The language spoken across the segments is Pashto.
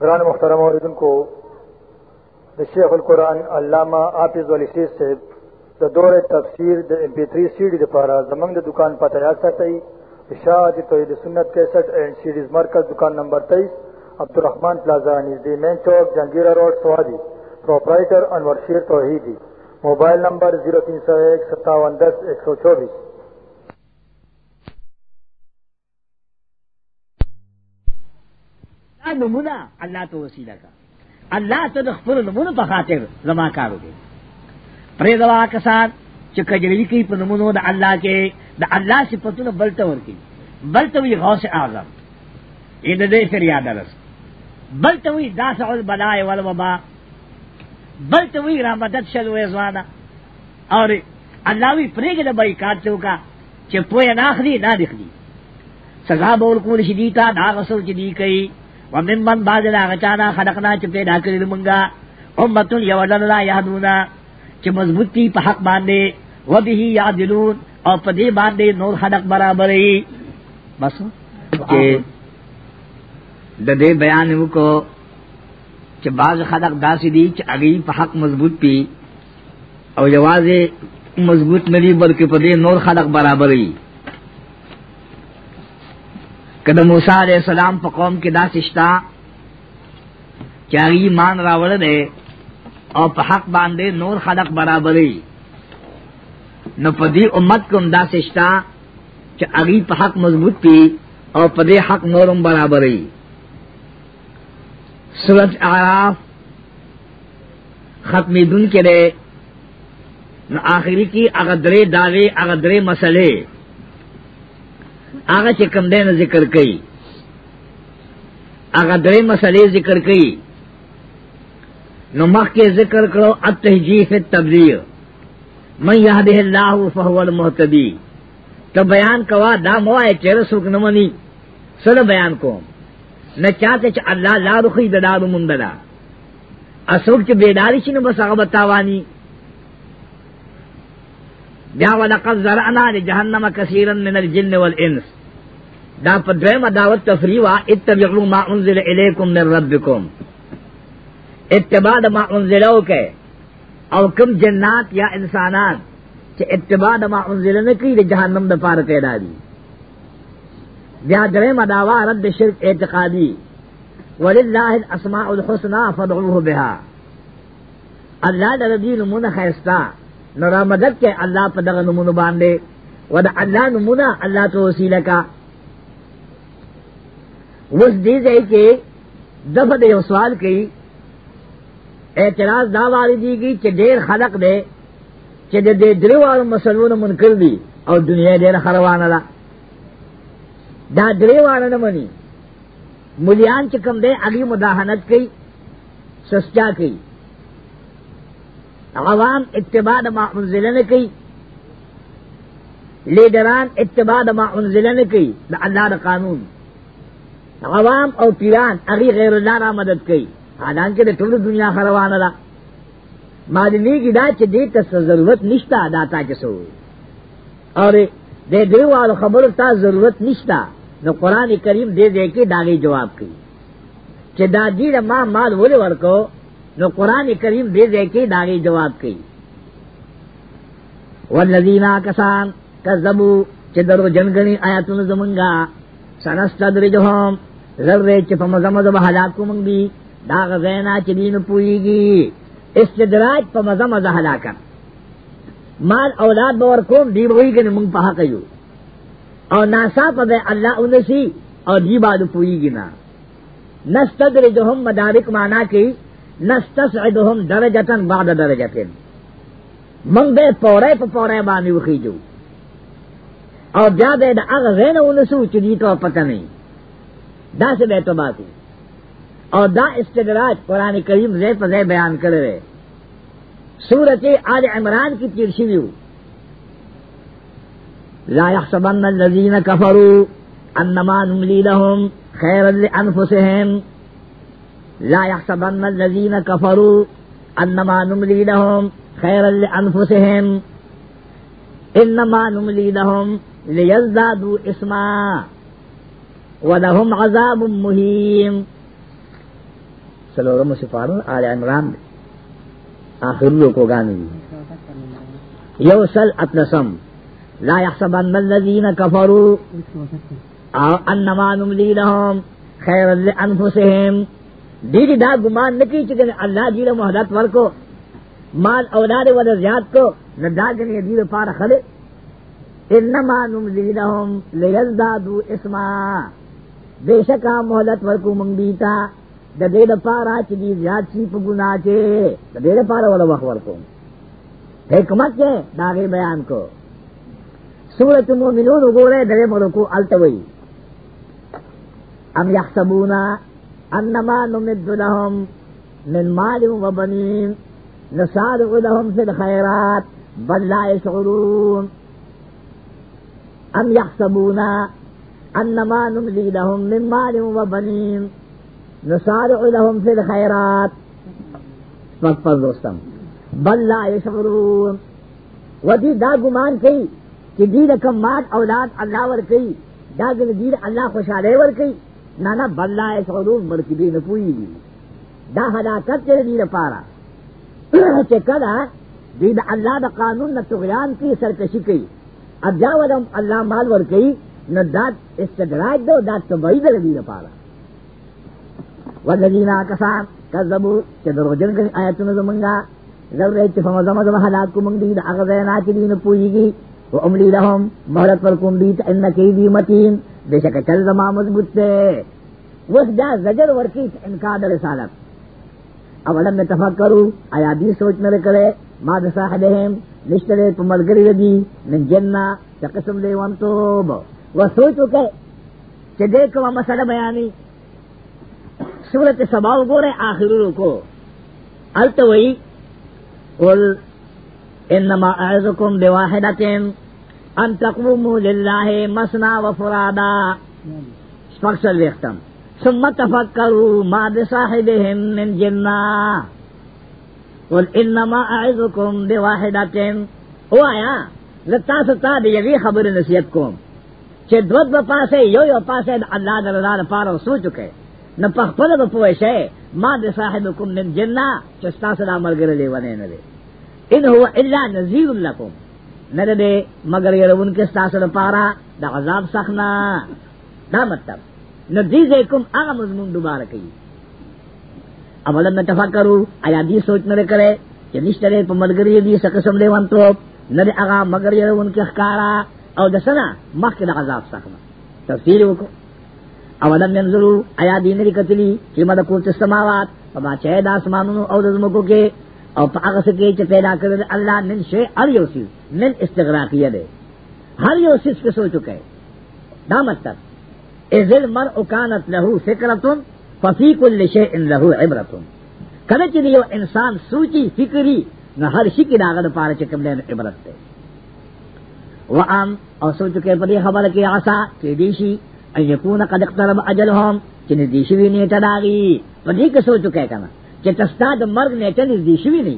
قرآن محترم عوردن کو د شیخ القرآن علامہ آپیز والی شیخ سے د دور تفسیر د امپی تھری سی ڈی دپارا زمنگ د دکان پتہ یاد سکتے اشاعت توحید سنت کیسٹ اینڈ سیڈیز مرکز دکان نمبر تیئیس عبدالرحمان پلازا نزدی مین چوک جہانگیرہ روڈ سوادی پروپرائٹر انور شیر توحیدی موبائل نمبر زیرو تین سو ایک ستاون دس ایک سو چوبیس نمونہ اللہ تو وسیلہ کا اللہ تو خپل نمونه په خاطر زما کار وکړي پرې دوا کسان چې کجری کی په نمونه د الله کې د الله صفاتونه بلته ورکی بلته وی غوث اعظم ان دې سر یاد درس بلته وی داس او بلای ول وبا بلته وی را مدد شل وې زوانا اور الله وی پرېګه د بایکاټ چوکا چې په نه اخلي نه دخلي سزا بول کول شدیتا دا غسل چې دی کوي ومن من بعض دا غچانا خلقنا چې پیدا کړل مونږه امتون یو لا یهدونا چې مضبوط دي په حق باندې و به یعدلون او په دې باندې نور خلق برابرې بس چې د دې بیان وکړو چې بعض خلق داسې دي چې هغه په حق مضبوط دي او یوازې مضبوط نه دي بلکې په دې نور خلق برابرې کله موسی علیہ السلام په قوم کې داسشتا چاغي ایمان راوړل دي او په حق باندې نور خلق برابرې نو په دې امت کوم داسشتا چې هغه په حق مضبوط پی او په دې حق نورم برابرې سورت اعراف ختمی دن کے دے نو آخری کی اغدرے داغے اغدرے مسئلے هغه چې کم دینه ذکر کړي هغه درې مسلې ذکر کړي نو مخکې ذکر کړو التهجیف التبلیغ من یهده الله فهو المهتدی ته بیان کوا دا موای چې رسوک نه مني سره بیان کوم نه چاته چې الله لارو خې دلارو مونږ دلا اسوک چې بیداری شنه بس هغه بتاوانی بیا ولقد زرعنا لجهنم كثيرا من الجن والانس دا په دویمه دعوت تفریح وا اتبعوا ما انزل الیکم من ربکم اتباع ما انزلو کې او کم جنات یا انسانان چې اتباع ما انزل نه کوي د جهنم د پاره پیدا دي بیا دویمه دعوا رد شرک اعتقادي ولله الاسماء الحسنى فادعوه بها الله د دې نمونه خيستا نو را مدد کے اللہ پا دغا نمونو باندے و دا اللہ نمونا اللہ تو وسیلہ کا وز دیز ہے کہ دفع دے سوال کی اعتراض دا واردی کی چہ دیر خلق دے چہ دے دے دریوار مسلون منکر دی اور دنیا دیر خروانا دا دا دریوار نمانی ملیان چکم دے اگی مداہنت کی سسچا کی عوام اتباع د ما انزل نه کوي لیډران اتباع د ما انزل نه کوي د الله د قانون عوام او پیران هغه غیر الله را مدد کوي حالانکه د ټول دنیا خروانه ده معلومی کی دا چې دې ته ضرورت نشته دا تا کې سو اور دې دیوالو خبرو ته ضرورت نشته نو قران کریم دې دې کې داغي جواب کوي چې دا دې ما مال ولې ورکو نو قرآن کریم دے دے کے داغے جواب کی والذینا کسان کذبو چې درو جنګنی آیاتونه زمونږه سنستدرجهم زره چې په مزمزه به هلاکو مونږ دي دا غزینا چې دین پويږي استدراج په مزمزه هلاکه مال اولاد باور کوم دی وی کنه مونږ په حق یو او ناسا په الله اونسي او دی باندې پويږي نه نستدرجهم مدارک معنا کوي نستصعدهم درجتن بعد درجتن من بے پورے پا پورے بانی وخیجو اور جا بے دا اغا غین انسو چنی تو پتہ نہیں دا سے بے تو باتی اور دا استدراج قرآن کریم زی پا زی بیان کر رہے سورت آل عمران کی تیرشیو لا يحسبن الذين كفروا انما نملي لهم خيرا لانفسهم لا يحسبن الذين كفروا انما نملي لهم خيرا لانفسهم انما نملي لهم ليزدادوا اسما ولهم عذاب مهيم سلورم سفارن آل عمران آخر لوکو گانی یوسل اتنسم لا يحسبن الذين كفروا انما نملي لهم خيرا لانفسهم دیدی دا گمان نکی چکن اللہ جیلے محدت ورکو مال اولاد و زیاد کو نہ دا گنے دیر پار خلے انما نمزی لہم لیزدادو اسما بے شکا محلت ورکو منگ دیتا دا دے دا پارا چی دی زیاد چی پا گنا چے دا دے دا پارا والا وقت ورکو حکمت چے دا غیر بیان کو سورت مومنون گو رہے درے مرکو التوئی ام یحسبونا انما نمد لهم من مال وبنين نسارع لهم في الخيرات بل لا يشعرون ام يحسبون انما نملي لهم من مال وبنين نسارع لهم في الخيرات بل لا يشعرون ودي دا گمان کئی چې دې کم مات اولاد الله ور کئی دا دې الله خوشاله ور کئی نہ نہ بلّہ علوم بلکہ دین پوئی دی دا ہلاکت کے دین پارا کہ کلا دین اللہ دا قانون نہ تغیان کی سرکشی کی اب جا ولم اللہ مال ور کئی نہ داد استدراج دو داد تو بہی دل دین پارا والذین کسان کذبوا کہ دروجن کی آیت نہ زمنگا ضرور ہے فما زما زما ہلاک کو منگ دین اغزینا کی دین پوئی گی و املی لهم مہلت پر کم دیت انکی دی متین بے شک چل زما مضبوط سے وس جا زجر ورکی انکار رسالت اولم میں تفکرو آیا دی سوچ نہ کرے ما د صاحبہم نشترے تو ملگری دی من جنہ چا قسم دے وانتوب و سوچو کہ چا دیکھو مسئلہ بیانی سورت سباو گو رہے آخروں کو التوئی قل انما اعزکم بواحدتن ان تقوموا لله مسنا وفرادا سپکسل ویختم ثم تفکروا ما بصاحبهم من جنہ قل انما اعذکم بواحدتم او آیا زتا ستا دی یوی خبر نصیحت کوم چې دوت په پاسه یو یو پاسه الله درزاد پاره سو چکے نہ پخپل به پوښه ما د صاحبکم من جنہ چې تاسو د عمل ګرځلې ونه نه ان هو الا نذیر لکم نه دې مگر يرون کې تاسو لپاره د عذاب سخنا دا مطلب نذیذ کوم هغه مضمون دوباره کوي اولم نتفکروا آیا دې سوچ نه کرے چې نشته په ملګری دې سکسم دی وانتو نه دې هغه مگر يرون کې ښکارا او د سنا مخکې د عذاب سخنا تفسیر وکړه اولم ينظروا آیا دې نه کتلی چې مده کوته سماوات په ما چې د اسمانونو او د زمکو کې او په هغه کې چې پیدا کړل الله من شی هر یو سیز من استغراقیه ده هر یو سیز په سوچو کې دا مطلب اذل مرء كانت له فکرتون ففي كل شيء له عبرتون کله چې یو انسان سوچي فکری نه هر شي کې داغه پاره چې کوم نه عبرت ده وام او سوچو کې په دې خبره کې آسا کې دي شي ان يكون قد اقترب اجلهم چې دې شي ویني تداغي په دې کې سوچو کې کنه چې تستا د مرګ نیټه نږدې شوې نه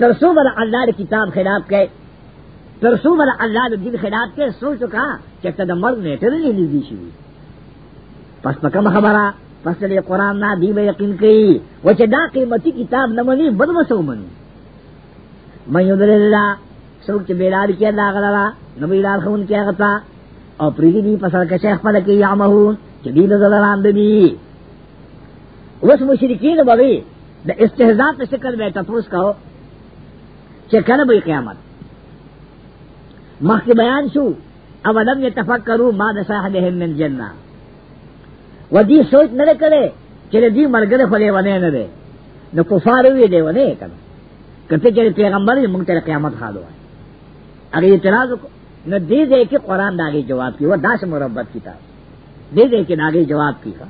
تر څو بل الله د کتاب خلاف کوي تر څو بل الله د دین خلاف کوي سوچ وکړه چې ته د مرګ نیټه نه نږدې شوې پس په کوم خبره پس د قران نه دی به یقین کوي و چې دا قیمتي کتاب نه مني بد وسو مني مې یذل الله څوک چې بیلاد کې الله غلا نه بیلاد خون کې غتا او پریدي دی پسل کې شیخ په کې یعمهون چې دې د زلان دی اوس مشرکین به دا استحضاء پہ شکل میں تفوس کہو چکر بھئی قیامت مخ کی بیان شو او علم یہ تفکرو ما نصاحبهم من جنہ و دی سوچ نہ کرے چلے دی مرگر خلے ونے نہ دے نو کفار ہوئے دے ونے کرو کتے چلے پیغمبر یہ مونگ تیرے قیامت خال ہوا اگر یہ تنازو کو نو دے دے کے قرآن داغی جواب کی وہ داش مربت کی تھا دے دے کے داغی جواب کی تھا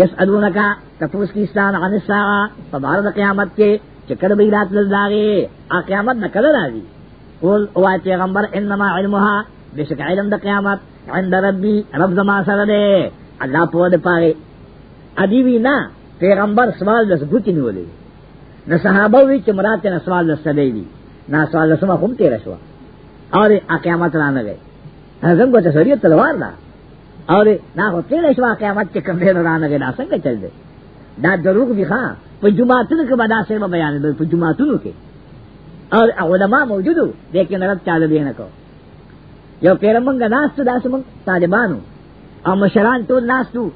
یسالونکا تفوس کی استان عن الساعه فبارد قیامت کے چکر بھی رات لزاگے آ قیامت نہ کل راضی قول او پیغمبر انما علمها بشک علم د قیامت عند ربی رب زما سره دے اللہ پو دے پاره ادی وی نا پیغمبر سوال دس بوتی نیولے نہ صحابہ وی چې مراد نه سوال دس دی دی نہ سوال دس ما هم تیر شو اور آ قیامت رانه گئے ہزم کو تصویر تلوار لا اور نہ ہو تیر اشوا قیامت کے کم دیر رانا گے ناسن کے چل دے دا دروغ بھی خواہ پہ جماعتن کے بدا سے میں بیان دے پہ جماعتن کے اور علماء موجود ہو لیکن رب چالو بھی نہ کو یو پیرمنگ ناس تو داس منگ طالبانو اور مشران تو ناس تو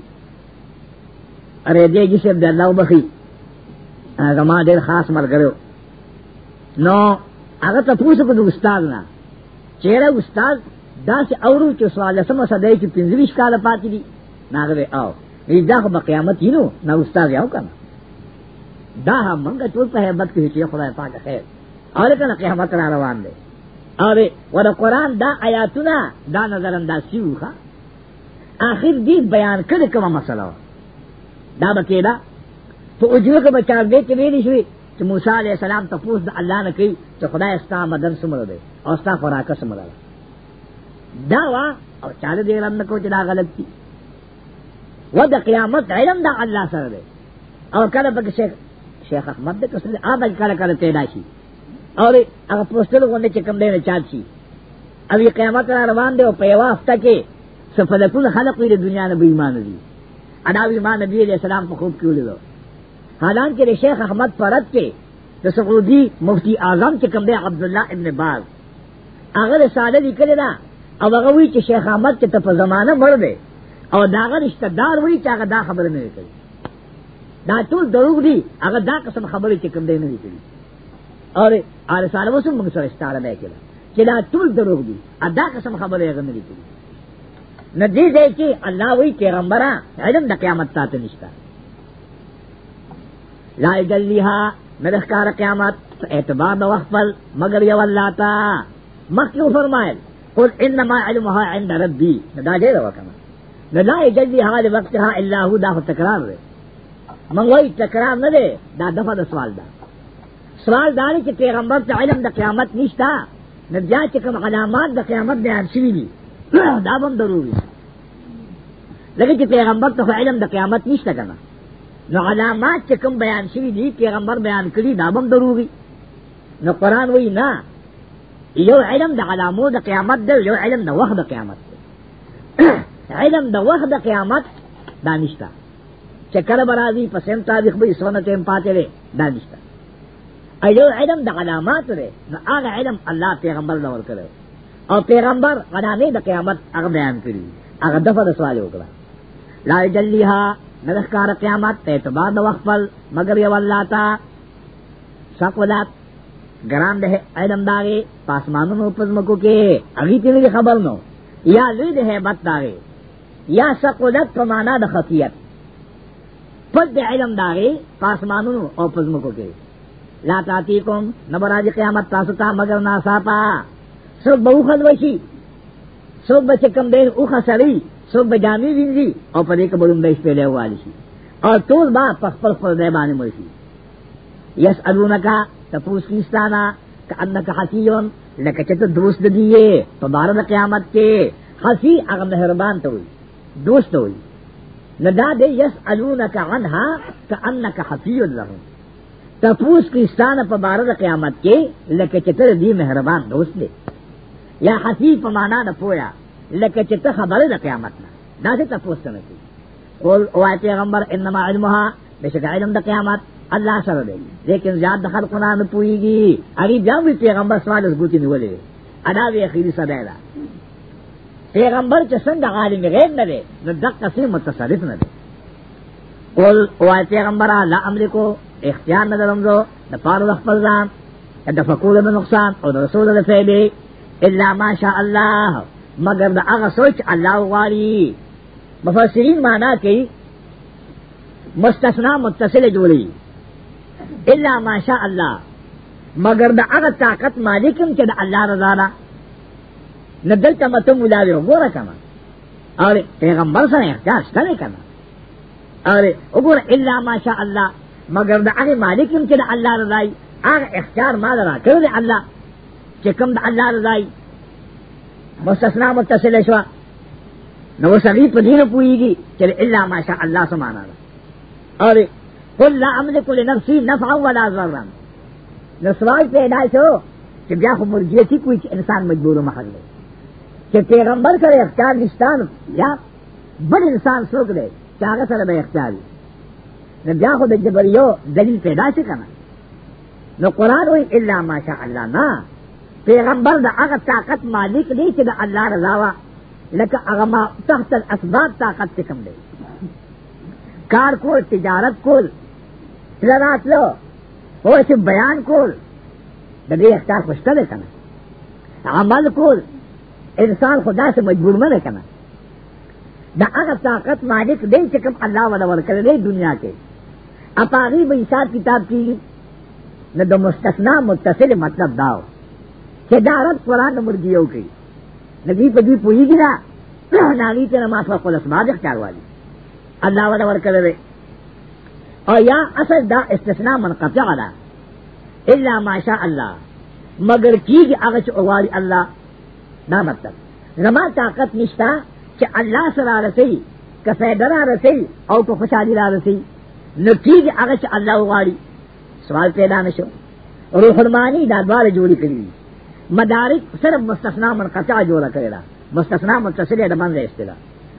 ارے دے جسے عبد اللہ بخی زما دیر خاص مر کرو نو اگر تپوس کو دو استاد نا چہرہ استاد دا چې اورو چې سوال سم سدای چې 25 کال پاتې دي ناغه او دې دا خو قیامت یینو نو استاد یو کنه دا هم موږ ټول په hebat کې چې خدای پاک خیر اور کنه قیامت را روان دی اره ور قرآن دا آیاتونه دا نظر انداسي وخه اخر دې بیان کړي کومه مسله دا بکې دا په اوجو کې بچا دې کې ویل شوی چې موسی عليه السلام تفوس د الله نه کوي چې خدای استا مدد سمره دی او استا خوراک سمره دی دا وا او چاله دې رند کو چې دا غلط دي و د قیامت علم دا الله سره دی او کله پکې شیخ شیخ احمد دې کسره آبا کله کله پیدا شي او هغه پوسټل غونډه چې کوم دی نه چات شي او یې قیامت را روان دی او په یو هفته کې سفلتون خلق وي د دنیا نه به ایمان دي ادا وی ما نبی علیہ السلام په خوب کې ولیدو حالان کې شیخ احمد فرد کې د سعودي مفتی اعظم چې کوم دی عبد الله ابن باز هغه رساله لیکلې ده او هغه وی چې شیخ احمد چې ته په زمانہ مړ دی او داغه رشتہ دار وی چې هغه دا خبره نه کوي دا ټول دروغ دي هغه دا قسم خبره چې کوم دی نه کوي او اره سره وسو موږ سره ستاره نه کړه چې دا ټول دروغ دي دا قسم خبره هغه نه کوي نه دې دی چې الله وی پیغمبره علم د قیامت ته نشته لا جلیها مدخکار قیامت اعتبار د وخت مگر یو الله تا مخکې فرمایل قل انما علمها عند ربي دا ډیره وکړه نو لا یجزي هذه وقتها الا هو دا تکرار دی من وایي تکرار نه دی دا دغه د سوال دا سوال دا دی چې پیغمبر ته علم د قیامت نشتا نو بیا چې کوم علامات د قیامت بیان شوي دي دا هم ضروري لکه چې پیغمبر ته علم د قیامت نشته کنه نو علامات چې کوم بیان شوي دي پیغمبر بیان کړي دا هم ضروري نو قران وایي نه یو علم د علامو د قیامت دی یو علم د وخت د قیامت دی علم د وخت د قیامت دانشتا چې کله برازي په سم تاریخ به اسونه ټیم پاتې لري دانشتا ایو علم د علامات لري نو هغه علم الله پیغمبر لور کړو او پیغمبر علامې د قیامت هغه بیان کړی هغه دغه د سوال وکړه لا جلیها نذکر قیامت ته اعتبار د وخت مگر یو الله تا شکولات ګران ده علم داغه پاسمانونو پزمکو کې اغي تیری خبر نو یا لوی ده hebat داغه یا سقودت په معنا د خفیت پد ده علم داغه پاسمانونو او پزمکو کې لا تاتی کوم نبراج قیامت تاسو ته مگر ناصافا سوک به اوخد وشي سوک به چې کم دی اوخه سړی سوک به جامې وینځي او په دې کې بلوم به شپې له والی شي او ټول با په خپل خدای باندې مړ شي یس ارون کا تپوس کیستانا ان کا حسین دوست دیے تو بار قیامت کے حسی اگر مہربان تو دوست ہوئی نہ دادے یس ارون کا انہا کا ان کا حسی اللہ تپوس کی استان پبارد قیامت کے لک چتر دی مہربان دوست دے یا حسی پمانا نہ پویا لک چتر خبر نہ قیامت نہ نہ سے تپوس کرنے کی اور او پیغمبر انما علمہ بے شک علم دا قیامت اللہ سره دی لیکن زیاد د خلقونه نه پويږي اړي بیا وی پیغمبر سوال غوتی نیولې ادا وی اخیری صدا ده پیغمبر چې څنګه عالم غیب نه دی نو دغه څه متصرف نه دی قول او پیغمبر لا امریکو اختیار نه درم زه د پاره د خپل ځان د فقول من نقصان او د رسول د فعل الا ما شاء الله مگر دا هغه سوچ الله غاری مفسرین معنا کوي مستثنا متصل جوړي الا ماشاء الله مگر دا هغه طاقت مالکم چې د الله رضا ده نه دلته مته مولا دی وګوره کنه اره پیغمبر سره اختیار شته نه کنه اره وګوره الا ماشاء الله مگر دا هغه مالکم چې د الله رضا ای هغه اختیار مال را کړل الله چې کوم د الله رضا ای مستثنا متصل شو نو سړي په دې نه پويږي چې الا ماشاء الله سمانا ده اره قل لا املک لنفسی نفعا ولا ضرا نو سوال پیدا شو چې بیا خو مرجیتی کوئی چې انسان مجبور محل دی چې پیغمبر کرے اختیار نشتان یا بل انسان څوک دی چې هغه سره به اختیار وي نو بیا خو د جبریو دلیل پیدا شي کنه نو قرآن وی الا ماشاء الله نه پیغمبر د هغه طاقت مالک دی چې د الله رضا وا لکه هغه ما تحت الاسباب طاقت کې کم دی کار کول تجارت کول زرات لو هو چې بیان کول د دې اختیار خوشته ده کنه عمل کول انسان خدا سے مجبور مله کنه دا هغه طاقت مالک دی چې کوم الله ولا ورکړي دنیا کې اپاغي به حساب کتاب کیږي نو د مستثنا متصل مطلب داو چې دا رب قرآن مرګیو کوي نبی په دې پوهیږي دا ناغي ته نماز په خپل اسباب اختیار والی الله ولا ورکړي او یا اصل دا استثناء منقطع دا الا ماشاء الله مگر کیږي هغه چې اواري الله دا مطلب زما طاقت نشتا چې الله سره رسي که فائدہ را رسي او که خوشحالي را رسي نو کیږي هغه چې الله اواري سوال پیدا نشو روح المانی دا دوار جوړی کړی مدارک صرف مستثنا منقطع جوړ کړی دا مستثنا متصل د منځه استلا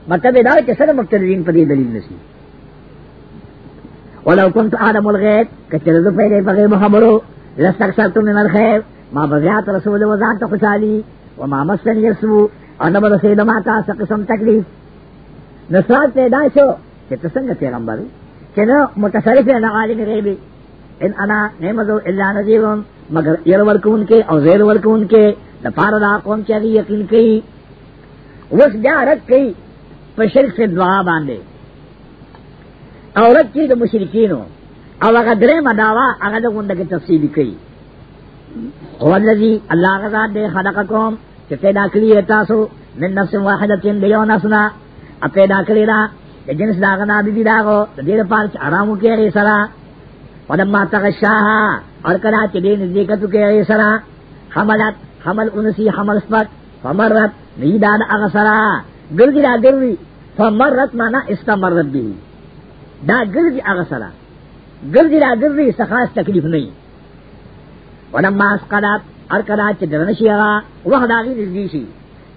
مطلب دا چې صرف مقتدرین په دې دلیل نشي ولو كنت عالم الغيب كتر زفير بغيب خبرو لستكسرت من الخير ما بزيات رسول وزان تخشالي وما مسن يسو انا برسید ماتا سقسم تکلیف نصرات پیدا شو چې تسنگ پیغمبر چې نو متصرف نه عالم غیبی ان انا نعمذو الا نذیرون مگر ير ورکون کې او زیر ورکون کې د پار دا قوم چې یقین کوي وس بیا رد کوي په شرک سے دعا باندې اولاد چې د مشرکینو او هغه درې مداوا هغه د غونډه کې تفصیل کړي هو الذی الله غزا دې خلقکم چې پیدا کړی تاسو من نفس واحده تین دیو نفسنا پیدا کړی دا د جنس داغه نه دي داغو د دې لپاره چې آرام وکړي سره ولما تغشاها اور کنا چې دې نږدې کتو کې سره حملت حمل انسی حمل سپک فمرت نیدان اغسرا گرگی را گروی فمرت مانا استمرت بھی دا ګرځي هغه سره ګرځي را ګرځي سخاص تکلیف نه وي ولما اسقطت هر کله چې درنشي هغه وخت داغي نږدې شي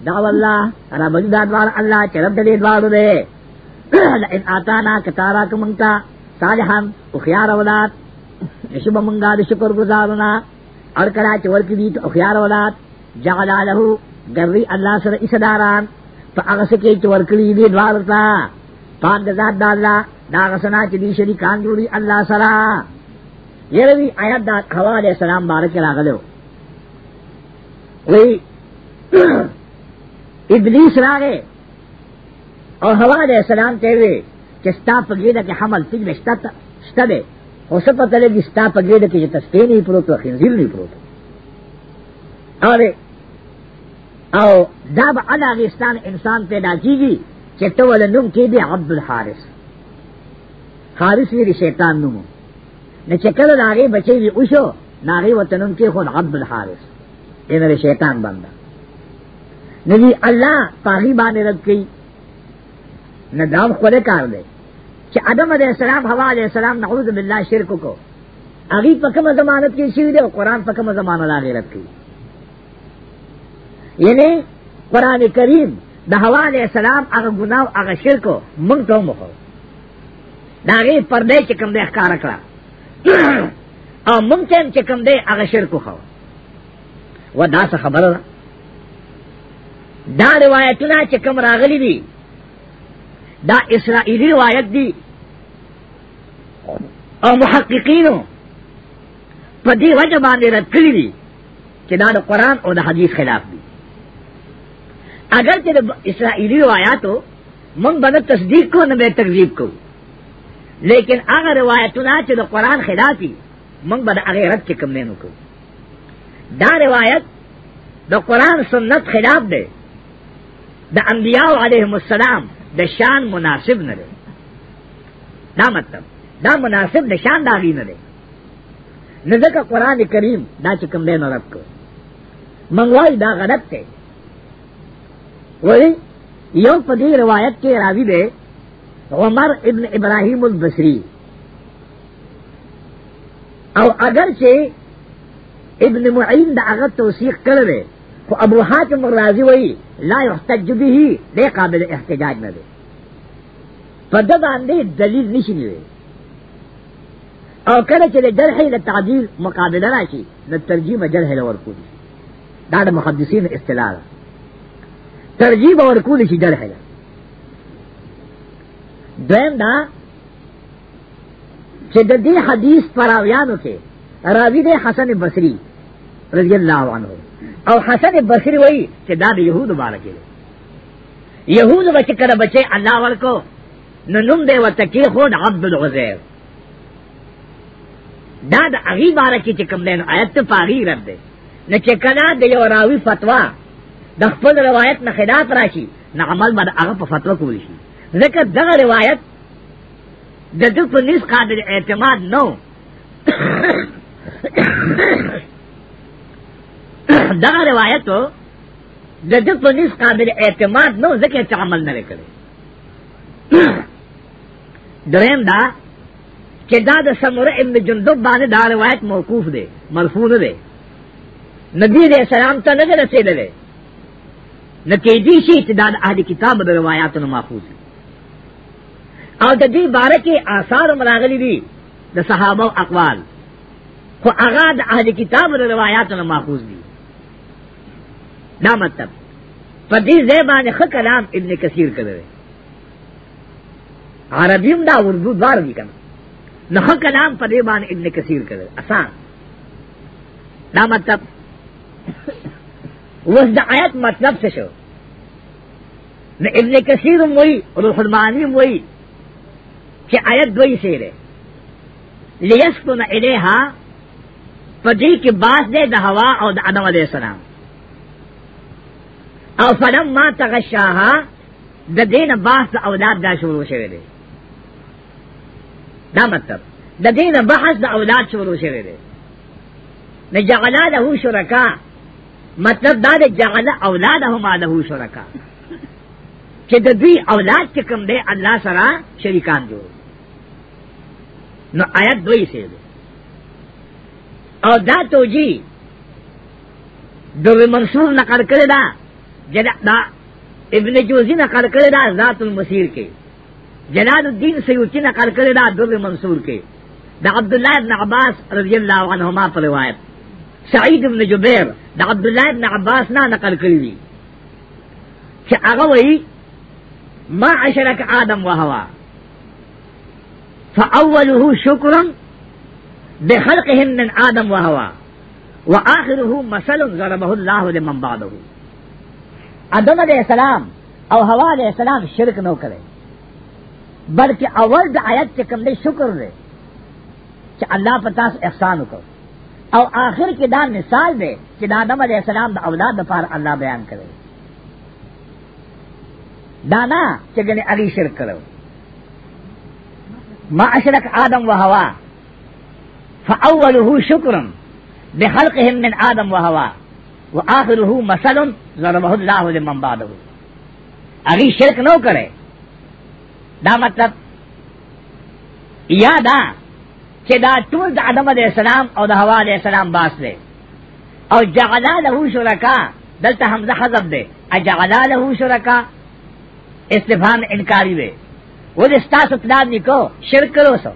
دا والله را بل دا دوار الله چې رب دې دوار دې ان اتانا کتارا کومتا صالحان او خيار اولاد شب منګا د شکر گزارنا هر کله چې ورکی دي او خيار اولاد جعل له ګرځي الله سره اسداران فاغسکه چې ورکړي دې دوار تا پاک ذات د الله دا غسنا چې دې شریکان جوړي الله سره یروی آیات دا حوا علیہ السلام بارک راغلو وی ابلیس راغے اور حوا علیہ السلام تیوے چې ستا پګیدا کې حمل تج نشتا شتا دے او څه پته لګي ستا پګیدا کې چې تسته نه پروت خنزیر نه پروت اره او دا به علاوه انسان پیدا کیږي چې ته ولنوم کې دی عبد الحارث خالص وی دی شیطان نمو نه چکل داغه بچی وی اوشو ناغه وطنن کې خود عبد الحارث دینه دی شیطان بنده نبی الله پاغي باندې رد کړي نه دام خوله کار دی چې ادم علیہ السلام حوا علیہ السلام نعوذ بالله شرک کو اغي په کومه ضمانت کې شي دی او قران په کومه ضمانت لا غیرت کوي یعنی قران کریم د حوا علیہ السلام هغه ګناه هغه شرک مونږ ته مخه داغه پردې چې کوم دې ښکار کړه او ممکن چې کوم دې هغه شرک خو و دا څه خبره ده دا روایتونه چې کوم راغلي دي دا اسرائیلی روایت دي او محققینو په دې وجه باندې رد کړی دي چې دا د قران او د حدیث خلاف دي اگر چې د اسرائیلی روایتو مونږ باندې تصدیق کو نه به تکذیب کوو لیکن اگر روایتونه چې د قران خلافي موږ به د هغه رد چې کوم نه دا روایت د قران سنت خلاف دی د انبیاء علیهم السلام د شان مناسب نه دی دا مطلب دا مناسب د شان داغی نه دی نه ځکه قران کریم دا چې کوم دی نه رد کو منګوای دا غلط دی ولی یو په دې روایت کې راوی دی عمر ابن ابراہیم البصری او اگر چې ابن معین دا هغه توثیق کړل خو ابو حاتم الرازی وایي لا يحتج به دی قابل احتجاج نه دی په ده باندې دلیل نشي نیولی او کله چې د جرح له تعدیل مقابله راشي د ترجمه جرح له ورکول دا د محدثین اصطلاح ترجمه ورکول شي جرح له دویم دا چې د دې حدیث پراویانو کې راوی دی حسن بصری رضی الله عنه او حسن بصری وایي چې دا د يهودو باندې کې يهودو بچ کړه بچي الله ورکو نو نوم دی وته کې خود عبد الغزير دا د هغه باندې کې چې کوم دی نو آیت ته پاغي رد دی نه چې کله د یو راوی فتوا د خپل روایت نه خلاف راشي نه عمل باندې هغه په فتوا کول شي ذکر دغه روایت د دو پولیس قابل اعتماد نو دغه روایت د دو پولیس قابل اعتماد نو ذکر چې عمل نه کړي دریم دا چې دا د سمره ابن جندب باندې دا روایت موقوف دی مرفوع نه دی نبی دې سلام ته نه رسیدلې نتیجې شي چې دا د اهل کتاب د روایتونو ماخوذ دي او د دې باره کې آثار مراغلي دي د صحابه اقوال خو هغه د اهل کتاب له روایتونو ماخوذ دي دا مطلب په دې ځای باندې خ کلام ابن کثیر کړی عربی هم دا اردو دوار دي کنه نه خ کلام په دې باندې ابن کثیر کړی آسان دا مطلب وس د آیت مطلب څه شو نو ابن کثیر هم وایي او الحرمانی هم وایي چې آیت دوی سیره لیسکن الیها پدې کې باس دې د هوا او د ادم علی السلام او فلم ما تغشاها د دین باس د اولاد دا شروع شوه دی دا مطلب د دین بحث د اولاد شروع شوه دی نه جعل له شرکا مطلب دا د جعل اولادهما له شرکا چې د دوی اولاد چې کوم دی الله سره شریکان جوړ نو آیت دوی سے دے او دا توجی دو منصور نقل کرے دا جدا دا ابن جوزی نقل کرے دا ذات المسیر کے جلال الدین سیوتی نقل کرے دا دو منصور کے دا عبداللہ ابن عباس رضی اللہ عنہما پر روایت سعید ابن جبیر دا عبداللہ ابن عباس نا نقل کری دی چھ اغوئی ما عشرک آدم و ہوا فاوله شکر بخلقهم من آدم وهوا واخره مثل ضربه الله لمن بعده آدم علیہ السلام او هوا علیہ السلام شرک نو کرے بلکہ اول د آیت کے کم دے شکر دے کہ اللہ پتاس احسان کو او آخر کے دا مثال دے کہ دا آدم علیہ السلام دا اولاد دا پار اللہ بیان کرے دانا چگنے علی شرک کرو ما اشرك آدم وهوا فأوله شكر بخلقهم من آدم وهوا وآخره مثل ضربه الله لمن بعده اگی شرک نو کرے دا مطلب یا دا چې دا ټول د آدم علیہ السلام او د حوا علیہ السلام باس دی او جعلا له شرکا دلته حمزه حذف دی اجعلا له شرکا استفهام انکاری دی وہ دستا سپلاد نکو شرک کرو سو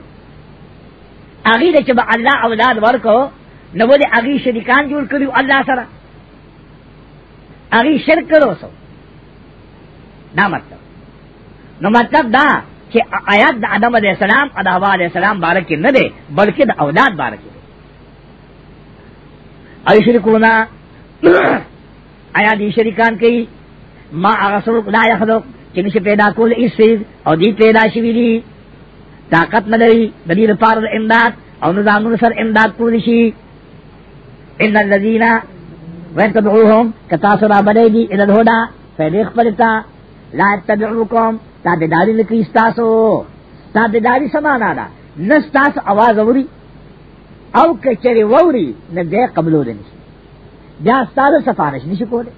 اگی دے چبا اللہ اولاد ورکو نو دے اگی شرکان جوڑ کریو اللہ سرا اگی شرک کرو سو نا مطلب نو مطلب دا کہ آیات دا آدم علیہ السلام اداوا علیہ السلام بارکی نہ دے بلکہ دا اولاد بارکی دے ای شرکونا آیا دی شرکان کئی ما اغسر لا یخلق چې نشي پیدا کول ایسیز او دی پیدا شوی دی طاقت نه لري د دې لپاره امداد او نه ځانونه سر امداد کول شي ان الذين ويتبعوهم كتاسرا بدیدی الى الهدى فیدیخ پلتا لا تبعوكم تابداری لکی استاسو تابداری سمانا دا نستاس آواز اوری او کچری ووری نه دې قبلو دنشي بیا ستاسو سفارش نشي کوله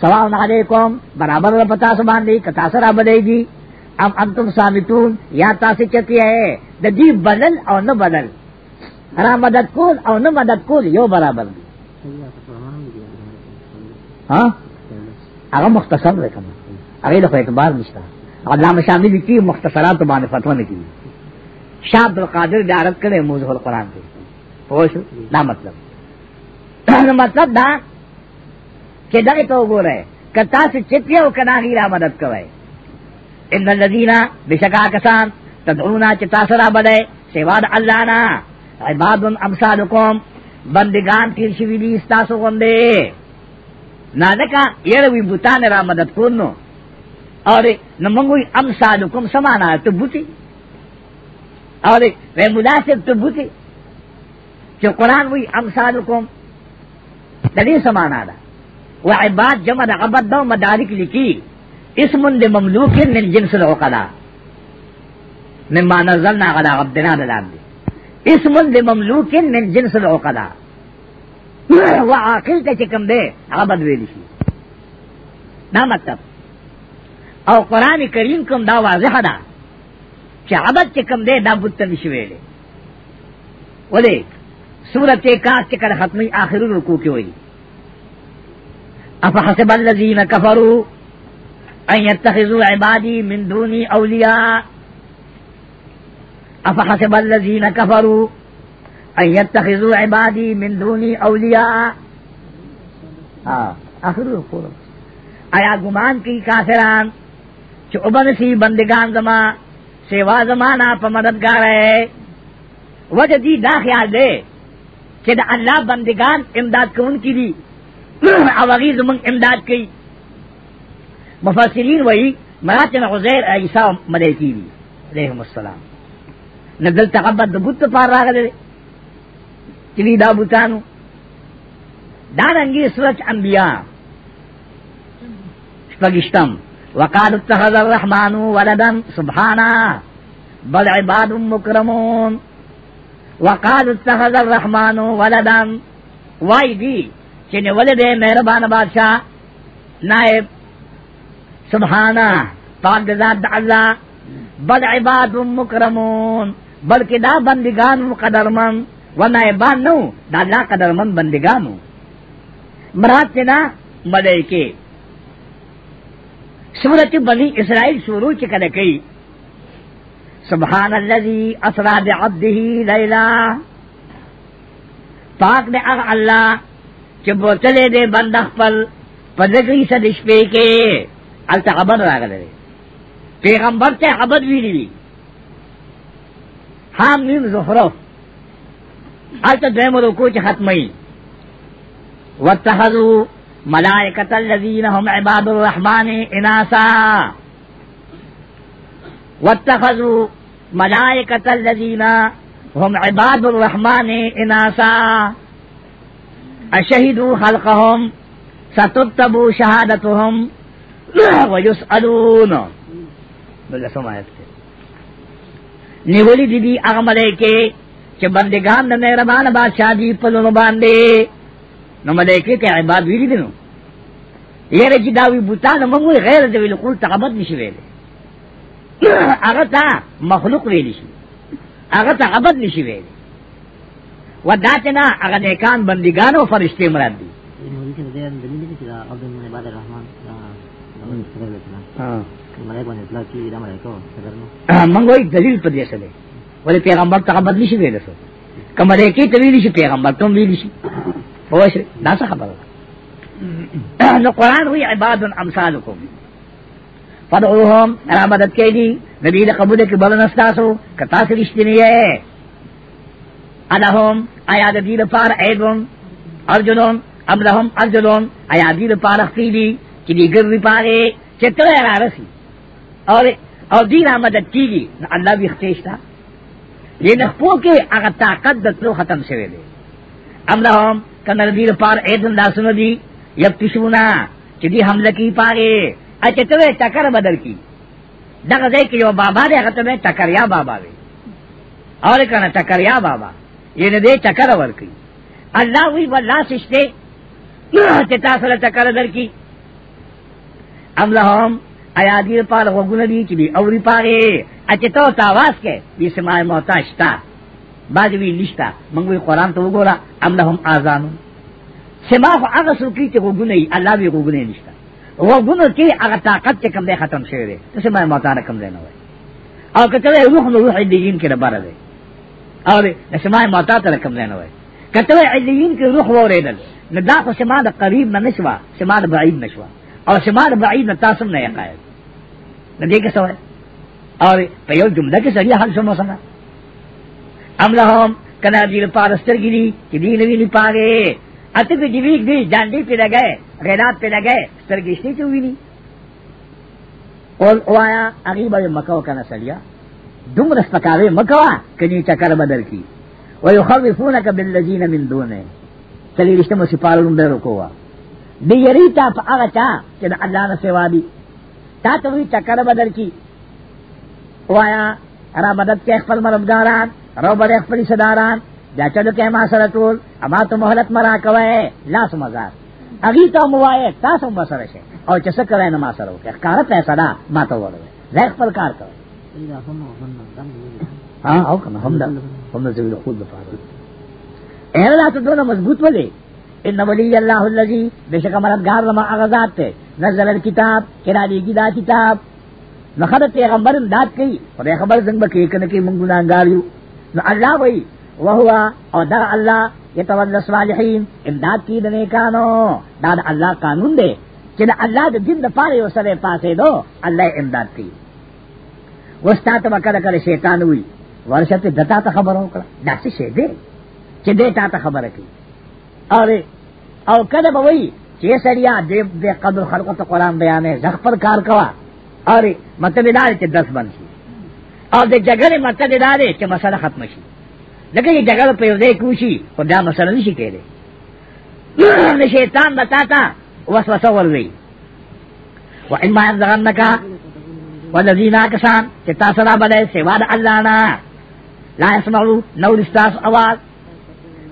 سلام علیکم برابر پتا سبان دی کتا سرا بدے گی ام انتم سامتون یا تاسی چکی ہے دا دی بدل او نہ بدل را مدد کول او نہ مدد کول یو برابر دی ہاں اگر مختصر رکھا اگر لکھو اعتبار مشتا علامہ شامی کی مختصرات بان فتوہ نے کی شاہ عبد القادر ڈارت کرے موضوع القرآن پہ پوش نہ مطلب مطلب دا کہ دغه تو وګوره کتا سے چپیا او کناغي را مدد کوي ان الذين بشکا کسان تدعونا چتا سرا بده سیوا د الله نا عباد امثالکم بندگان تیر شوی دي تاسو غوندې نادکا یره وی بوتان را مدد کونو اور نمنګوی امثالکم سمانا ته بوتي اور وی مناسب ته بوتي چې قران وی امثالکم د دې سمانا ده و عباد جمع دا عبد دو مدارک لکی اسم دی مملوک من جنس العقلا مما نزلنا غدا عبدنا دلان دی اسم دی مملوک من جنس العقلا و عاقل تا چکم دے عبد ویلی شی دا مطلب او قرآن کریم کم دا واضح دا چې عبد چکم دے دا بت نشوی دے ولے سورت کاف چکر ختمی آخر رکو کی ہوئی افحسب الذين كفروا ان يتخذوا عبادي من دوني اولیاء افحسب الذين كفروا ان يتخذوا عبادي من دوني اولیاء آخر آیا گمان کی کافران چو ابن سی بندگان زما سیوا زمانہ پا مددگار ہے وجہ دی دا خیال دے کہ دا اللہ بندگان امداد کون کی دی او هغه زمونږ امداد کوي مفسرین وایي مراد نه عزیر عیسی ملایکی دي علیهم السلام نزل تقبد د بوت پار راغله چې دا بوتانو دا رنګي سورج انبیاء شپږشتم وقال اتخذ الرحمن ولدا سبحانه بل عباد مکرمون وقال اتخذ الرحمن ولدا وای دی چنے ولے دے مہربان بادشاہ نائب سبحانہ پاک ذات اللہ بل عباد مکرمون بلکہ دا بندگان قدرمن و نائبان نو دا اللہ قدرمن بندگانو مراد چنا ملائکے سورت بنی اسرائیل شروع چکنے کئی سبحان الذي اسرا بعبده ليلا پاک دے اغ اللہ چې بوتلې دې بند خپل پدګري سد شپې کې الته خبر راغله پیغمبر ته خبر ویلی وی هم نیم زهره الته دیم رکو چې ختمي واتخذوا ملائکه الذين هم عباد الرحمن اناسا واتخذوا ملائکه الذين هم عباد الرحمن اناسا اشہدو خلقہم ستتبو شہادتہم ویسعلون بلسم آیت تے نیولی دی دی اغملے کے چھ بندگان دا مہربان بادشاہ دی پلو باندے نو ملائکه ته عبادت ویلی دي نو یره چې داوی بوتان موږ غیر د ویل قول تقبط نشي ویل هغه تا مخلوق ویلی شي هغه تقبط نشي ویل و دا چې نه هغه نیکان بندګان او فرشتي مراد دي منګ وای دلیل په دې سره دی ولې پیغمبر ته بدلی شي ویل څه کوم دې کې تویل شي پیغمبر ته ویل شي هو شي دا څه خبره نو قران وی عباد امثالکم فدعوهم را مدد کې دي نبی دې قبول کې بل نستاسو کتا سرشتنی ہے الہم آیا د دې لپاره ایدون ارجلون ام لهم ارجلون آیا دې لپاره خپې دي چې دې ګرځي پاره چې ته را رسی او او دې را مدد کیږي الله به اختیشتا دې نه پوه کې هغه طاقت د تلو ختم شوی دی ام لهم کنه دې لپاره ایدون لاسونه دي یبتشونا چې دې حمله کی پاره اچھا ته ټکر بدل کی دغه ځای کې یو بابا دی هغه ته ټکریا بابا وي اور کنه ټکریا بابا یعنی دے چکر ورکی اللہ وی واللہ سشتے چتا سر چکر در کی ام لہم ایا دیر پار غوگون دی چی بی اوری پارے اچتاو تاواز کے بی سماع موتا شتا بعد وی نشتا منگوی قرآن تو گورا ام لہم آزانو سماع خو اغا سرکی چی غوگون دی اللہ وی غوگون نشتا غوگون کی اغا طاقت چی کم دے ختم شوئے دے تو سماع موتا نکم دے نوئے اور کچھ روح روح دیگین کے ربارہ دے او نسماع موتا ته رقم نه وای کته علیین کې روح وریدل نو دا خو سما د قریب نه نشوا سما د بعید نشوا او سما د بعید نه تاسو نه یقای نه دې کې سوال او په یو جمله کې سړي حل شمو سره ام لهم کنا دې پارستر ګری چې دې نه ویلی پاره اته کې دې ویګ دې ځانډې په لګای غیرات په لګای سترګې شته چې ویني او وایا هغه به مکه وکنه سړیا دومره سپکاوی مکوا کني چکر بدل کی ويخوفونك بالذين من دونه چلی رشتہ مو سپارلون به رکوا دی یری تا په هغه چا چې د الله نه سیوا دي تا ته وی چکر بدل کی وایا را مدد کې خپل مربداران رو بڑے خپل صداران دا چلو کې ما سره ټول اما ته مهلت مرا کوي لاس مزار اغي ته موایې تاسو مسره شه او چې څه کوي نه ما سره وکړه کار ته صدا ما ته وړه زه خپل کار کوم ہاں او کنا ہم دا ہم دا زوی خود بفارد اے اللہ تو دونا مضبوط ولی ان ولی اللہ اللذی بے شک مردگار رما آغازات تے نزل الكتاب کرا دیگی دا کتاب نخد پیغمبر امداد کی اور خبر زنگ بکی کنکی من گنانگاریو نو اللہ وی وہوا اور دا اللہ یتول صالحین امداد کی دنے کانو دا دا اللہ قانون دے چنہ اللہ دے دن دا پارے و سرے پاسے دو اللہ امداد کی وستا ته کله کله شیطان وي ورشه ته دتا ته خبر وکړه دا څه شی دی چې دې تا ته خبره کوي اره او کله به وي چې سړیا دې دې قدر خلقت قرآن بیانې زغ پر کار کوا اره مطلب دا چې دس بن شي او د جګړې مطلب دا دی چې مسله ختم شي لکه چې جګړه په یو ځای کوشي خو دا مسله نشي کېدای شیطان بتا تا وسوسه ور وی و اما يزغنك والذین کسان چې تاسو را بلې سوا د الله نه لا اسمعوا نو لستاس आवाज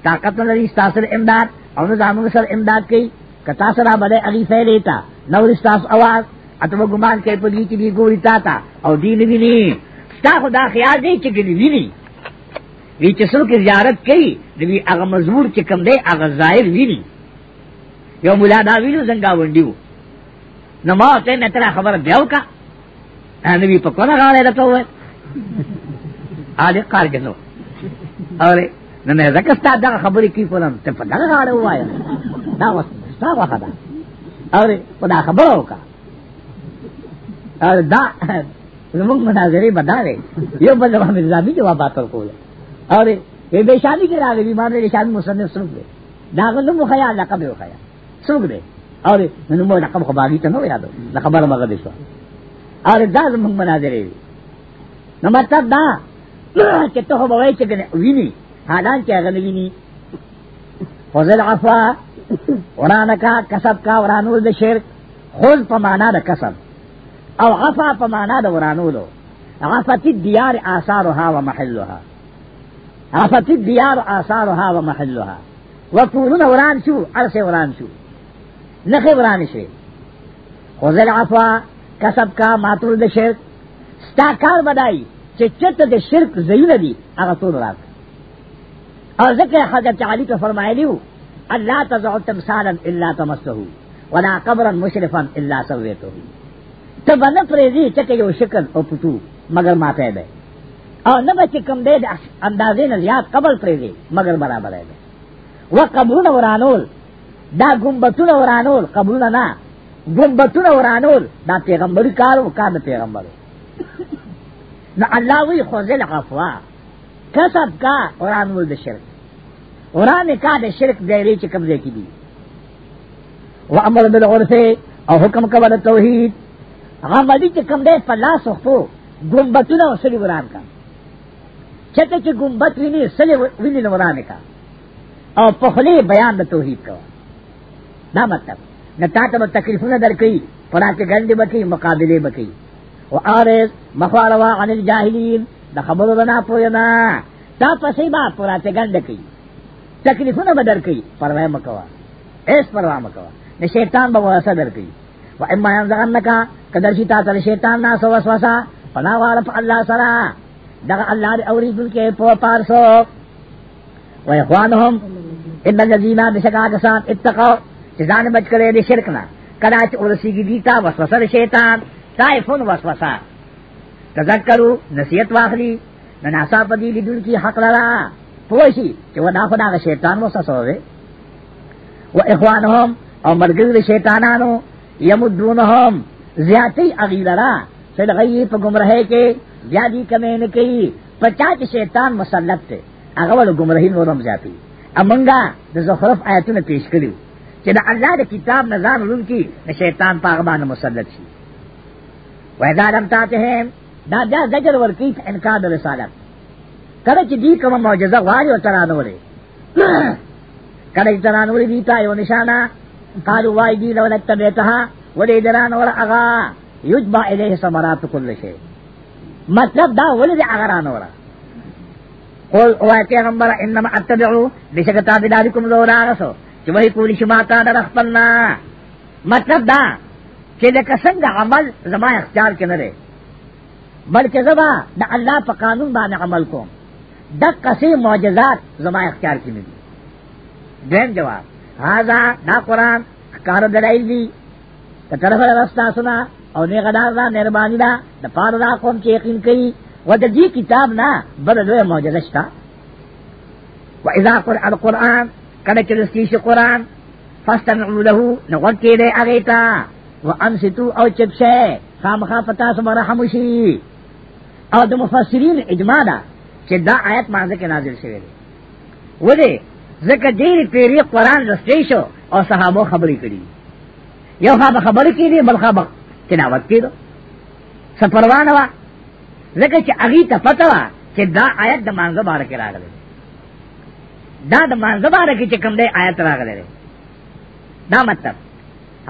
طاقت نه لري تاسو امداد او نه زموږ سره امداد کوي که تاسو را بلې اغي فعلیتا نو لستاس आवाज اته ګمان کوي په دې کې دی ګوري تا تا او دین وی نه تا خدا خیال دی چې ګلی وی نه وی چې څوک زیارت کوي دوی هغه مزور چې کم دی هغه ظاهر وی نه یو مولا دا ویلو څنګه ونډیو نو ما ته نه تر خبر دیو کا نبی په کومه غاړه ده ته وای آلی قار کې نو اوره نه نه زکه ستا دا خبرې کی فلم ته په دغه غاړه وای دا وس ستا واخه ده اوره په دا خبره وکړه دا زموږ مناظرې بدارې یو بل باندې نظامی جوابات ورکول اوره به به شادي کې راغلی باندې شادي مصنف سرک دی دا غلو مو خیال لقب یو خیال سرک دی اوره نو مو لقب خو باغی ته نو یادو لقب مغه دي شو اور دا زمونږ مناظرې وي نو مطلب دا چې ته خو به وایې چې کنه ویني حالان چې هغه نه ویني فضل عفا ورانه کا کسب کا ورانول د شرک خود په معنا د کسب او عفا په معنا د ورانولو عفت الديار آثارها ومحلها عفت الديار آثارها ومحلها وطولون وران شو عرص وران شو نخ وران شو خذ العفا کسب کا ماتول د شرک ستا کار بدای چې چته د شرک زین دی هغه ټول راک او ذکر حضرت علی ته فرمایلی وو الله تزع تمثالا الا تمسه ولا قبرا مشرفا الا سويته ته باندې پریزي چې یو شکل او پټو مگر ما پیدا او نه به چې کم دې اندازې نه زیات قبل پریزي مگر برابر دی وقبرونه ورانول دا ګمبتونه ورانول قبرونه نه گمبتون ورانول دا پیغمبری کارو کار دا پیغمبرو نو اللہ وی خوزل غفوا کسب کا ورانول دا شرک وران کا دا شرک دیری چی کمزے کی دی و امر بالغرفے او حکم کول توحید غمدی چی کم دے پلا سخفو گمبتون وصلی وران کا چته چې ګمبت ویني سلی ویني نو ورانه کا او په خلی بیان د توحید کو دا مطلب نہ تا تب تکلیف نہ درکئی فلا کے گنڈ بکی مقابلے بکی و آرز مخوالوا عن الجاہلین دا خبر بنا پوینا تا پسی با فلا کے گنڈ کی تکلیف نہ بدر کی پرواہ مکوا ایس پرواہ مکوا نہ شیطان بہ صدر کی و اما ينزغنکا کدر شیتا تر شیطان نہ سو وسوسہ فلا وارف اللہ سرا دا اللہ دے اوری دل کے پو پارسو و اخوانهم ان الذين بشكاك سان اتقوا ځان بچ کړي د شرک نه کله چې ورسیږي دي تا وسوسه شیطان طائفون وسوسه تذکروا نصیحت واخلي نه ناسا په دې لیدل کې حق لرا پوه شي چې ودا خدای شیطان وسوسه وي و اخوانهم او مرګر شیطانانو یمدونهم زیاتی اغیلرا سل غیی پا گمرہے کے زیادی کمین کی پچاچ شیطان مسلط تے اغول گمرہی نورم زیادی امنگا دا زخرف آیتو نے پیش کریو چې د الله د کتاب نه ځان لون کی د شیطان په غبان مسلط شي وېدا لم تاته هم دا دا زجر ورکی په انکار د رسالت کله چې دې کوم معجزه غواړي او ترانه وري کله چې ترانه وري دې تا یو نشانه قالوا وای دې لو نتبعتها ولې دران ور اغا یجبا الیه ثمرات کل شی مطلب دا ولې دې اغران ورا قول وای پیغمبر انما اتبعو بشکتا بدارکم لو راغسو چې وای کولی شما تا در خپلنا مطلب دا چې لکه څنګه عمل زما اختیار کې نه دی بلکې زما د الله په قانون باندې عمل کوم د قصې معجزات زما اختیار کې نه دي دیم جواب هاذا دا قران کار دلایل دي که طرف راستا سنا او نه غدار دا مهرباني دا د پاره دا قوم چې یقین کوي و د دې کتاب نه بل لوی معجزه شته واذا قرئ القران کله چې لستی شي قران فاستمعوا له نغوږ کې دی هغه ته وانصتو او چپ شه خامخا پتا سمره خاموشي او د مفسرین اجماع ده چې دا آیت مازه کې نازل شوی دی وله ځکه ډېر پیری قران لستی شو او صحابه خبرې کړي یو خبر خبرې کړي بل خبر تلاوت کړي سفروانه وا ځکه چې اغي ته پتا وا چې دا آیت د مانزه بارک راغلی دا د مانځه باندې کې چې کوم دی آیت راغلی دی دا مطلب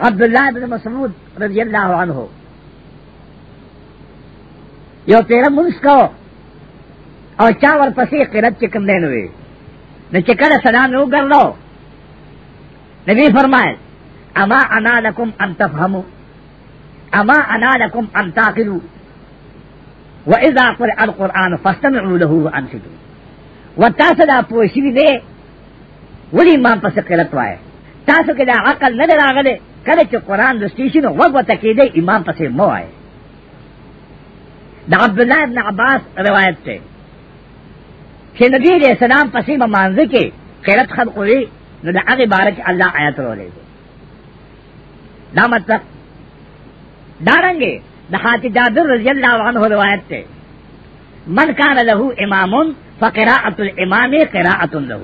عبد الله بن مسعود رضی الله عنه یو تیر مونږ کو او چا ور پسې قرت چې کوم دی نو وی نو چې کله سلام یو ګرځاو نبی فرمایل اما انا لکم ان تفهموا اما انا لکم ان تعقلوا واذا قرئ القران فاستمعوا له وانصتوا و تاسو دا پوښیوی دی ولی ما پس قرت وای تاسو کې دا عقل نه راغله کله چې قران لستی شنو وګوته کې دی امام پسې مو وای دا عبد الله ابن عباس روایت ته چې نبی دې سلام پسې مانځ کې قرت خلق وی نو دا هغه بارک الله آیات ورولې دا مطلب دارنګي د حاتي جابر رضی الله عنه روایت ته من کان له امامون فقراءت الامام قراءت له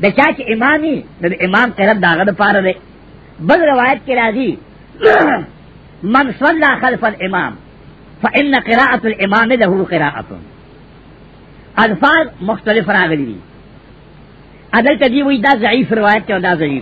د چا چې امامي د امام قرات داغه د پاره دی بل روایت کې راځي من صلى خلف الامام فان قراءه الامام له قراءه الفاظ مختلف راغلي دي عدل تدی وی دا ضعیف روایت ته دا ضعیف